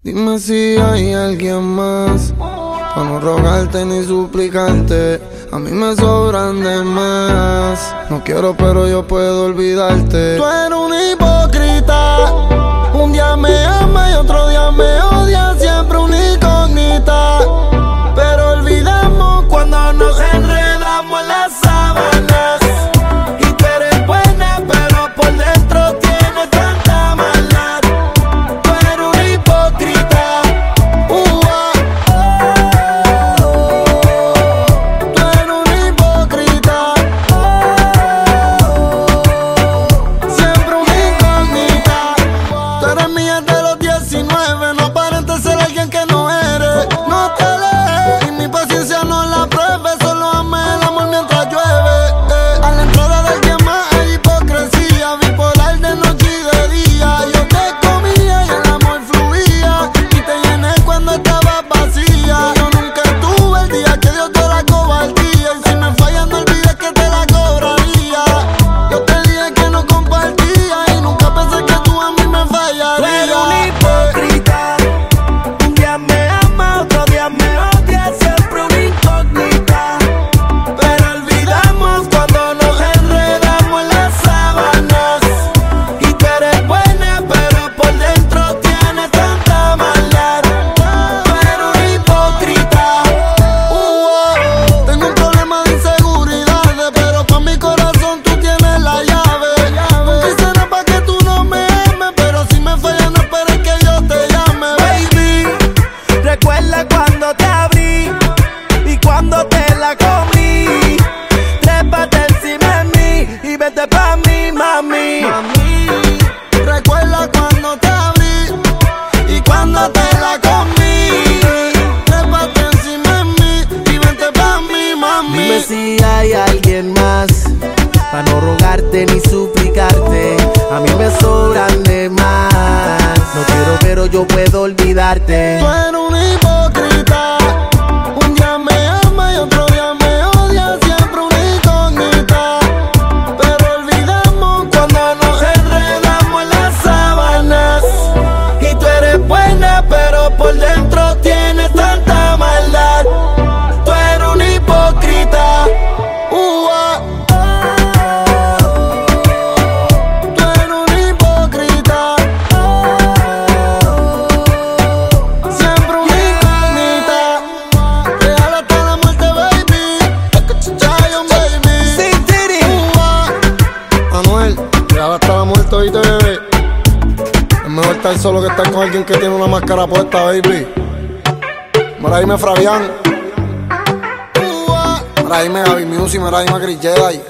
Dime si hay alguien más para no rogarte ni suplicarte. A mí me sobran de más. No quiero, pero yo puedo olvidarte. Tú eres un cuando te la comí. Trépate encima de mí y vete pa' mí, mami. Mami, recuerda cuando te abrí y cuando te la comí. Trépate encima de mí y vete pa' mí, mami. Dime si hay alguien más pa' no rogarte ni suplicarte. A mí me sobran de más. No quiero, pero yo puedo olvidarte. Ahora estaba muerto y te bebé. Es mejor estar solo que estar con alguien que tiene una máscara puesta, baby. Maraime Fabián. Maraime Gaby Music, Maraime Chris Jedi.